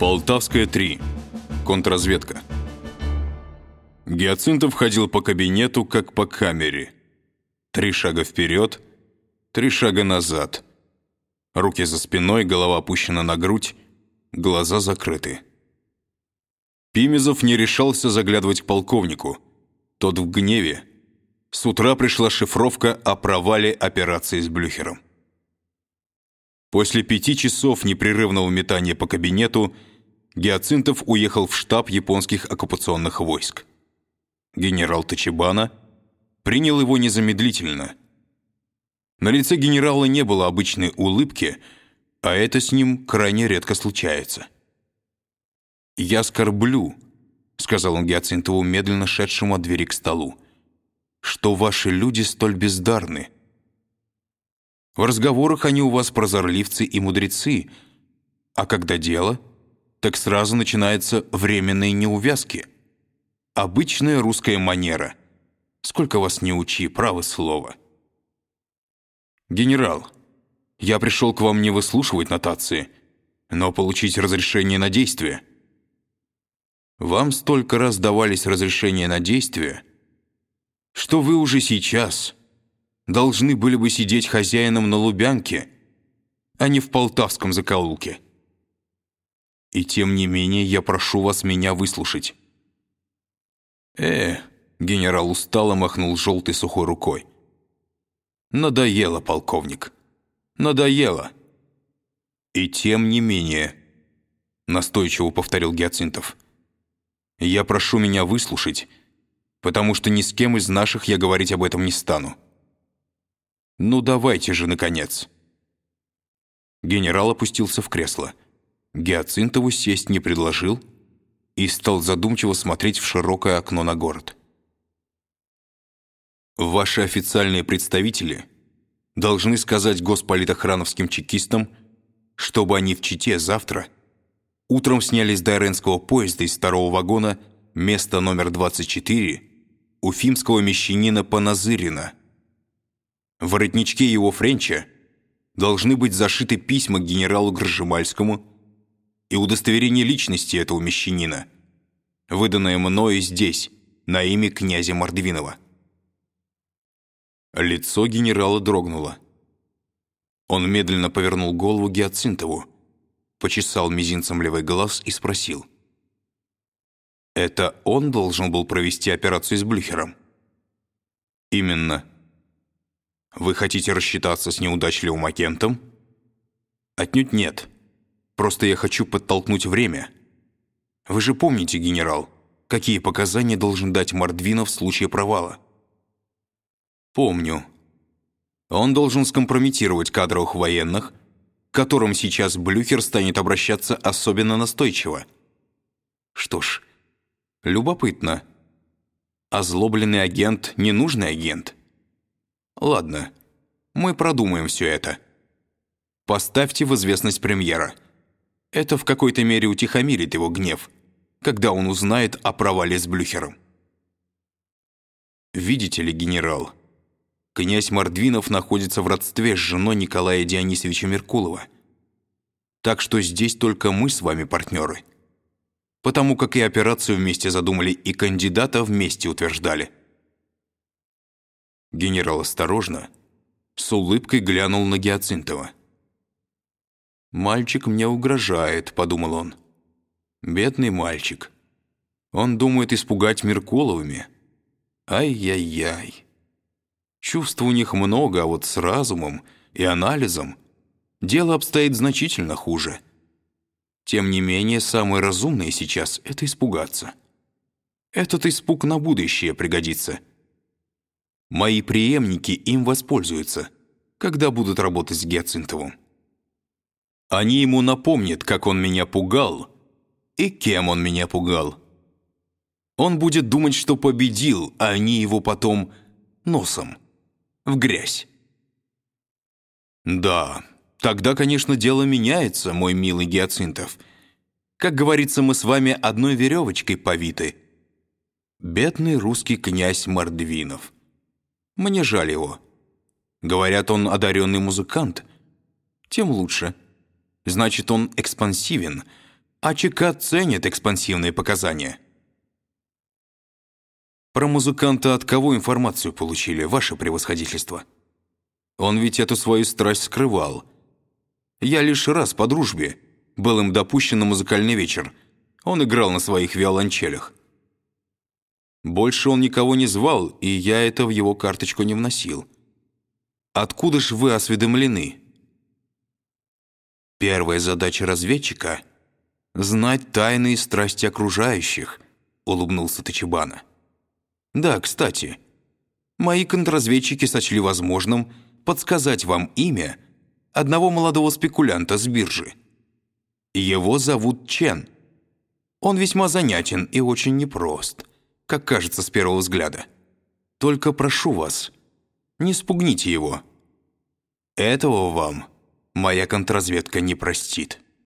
Полтавская 3. Контрразведка. Гиацинтов ходил по кабинету, как по камере. Три шага вперед, три шага назад. Руки за спиной, голова опущена на грудь, глаза закрыты. Пимезов не решался заглядывать к полковнику. Тот в гневе. С утра пришла шифровка о провале операции с Блюхером. После пяти часов непрерывного метания по кабинету Гиацинтов уехал в штаб японских оккупационных войск. Генерал Тачибана принял его незамедлительно. На лице генерала не было обычной улыбки, а это с ним крайне редко случается. «Я скорблю», — сказал он Гиацинтову, медленно шедшему от двери к столу, «что ваши люди столь бездарны». В разговорах они у вас прозорливцы и мудрецы, а когда дело, так сразу начинаются временные неувязки. Обычная русская манера. Сколько вас не учи, право слово. Генерал, я пришел к вам не выслушивать нотации, но получить разрешение на действие. Вам столько раз давались разрешения на действие, что вы уже сейчас должны были бы сидеть хозяином на Лубянке, а не в полтавском закоулке. И тем не менее я прошу вас меня выслушать». «Э, генерал устало махнул желтой сухой рукой. «Надоело, полковник. Надоело». «И тем не менее», — настойчиво повторил Гиацинтов, «я прошу меня выслушать, потому что ни с кем из наших я говорить об этом не стану. «Ну давайте же, наконец!» Генерал опустился в кресло. Гиацинтову сесть не предложил и стал задумчиво смотреть в широкое окно на город. «Ваши официальные представители должны сказать госполитохрановским чекистам, чтобы они в Чите завтра утром снялись с Дайренского поезда из второго вагона место номер 24 уфимского мещанина Паназырина – в воротничке его френча должны быть зашиты письма генералу Гржемальскому и удостоверение личности этого мещанина, выданное мною здесь, на имя князя Мордвинова. Лицо генерала дрогнуло. Он медленно повернул голову Гиацинтову, почесал мизинцем левый глаз и спросил. «Это он должен был провести операцию с Блюхером?» «Именно», вы хотите рассчитаться с неудачливым агентом? Отнюдь нет. Просто я хочу подтолкнуть время. Вы же помните, генерал, какие показания должен дать Мордвинов в случае провала? Помню. Он должен скомпрометировать кадровых военных, к которым сейчас Блюхер станет обращаться особенно настойчиво. Что ж, любопытно. Озлобленный агент – ненужный агент – Ладно, мы продумаем все это. Поставьте в известность премьера. Это в какой-то мере утихомирит его гнев, когда он узнает о провале с Блюхером. Видите ли, генерал, князь Мордвинов находится в родстве с женой Николая Дионисовича Меркулова. Так что здесь только мы с вами партнеры. Потому как и операцию вместе задумали, и кандидата вместе утверждали – Генерал осторожно, с улыбкой глянул на Гиацинтова. «Мальчик мне угрожает», — подумал он. «Бедный мальчик. Он думает испугать Меркуловыми. Ай-яй-яй. Чувств у них много, а вот с разумом и анализом дело обстоит значительно хуже. Тем не менее, самое разумное сейчас — это испугаться. Этот испуг на будущее пригодится». Мои преемники им воспользуются, когда будут работать с Гиацинтовым. Они ему напомнят, как он меня пугал и кем он меня пугал. Он будет думать, что победил, а они его потом носом в грязь. Да, тогда, конечно, дело меняется, мой милый Гиацинтов. Как говорится, мы с вами одной веревочкой повиты. Бедный русский князь Мордвинов. Мне жаль его. Говорят, он одаренный музыкант. Тем лучше. Значит, он экспансивен. А ЧК ценит экспансивные показания. Про музыканта от кого информацию получили, ваше превосходительство? Он ведь эту свою страсть скрывал. Я лишь раз по дружбе был им допущен на музыкальный вечер. Он играл на своих виолончелях. Больше он никого не звал, и я это в его карточку не вносил. Откуда ж вы осведомлены? Первая задача разведчика — знать тайные страсти окружающих, улыбнулся Тачибана. Да, кстати, мои контрразведчики сочли возможным подсказать вам имя одного молодого спекулянта с биржи. Его зовут Чен. Он весьма занятен и очень непрост, как кажется с первого взгляда. Только прошу вас, не спугните его. Этого вам моя контрразведка не простит».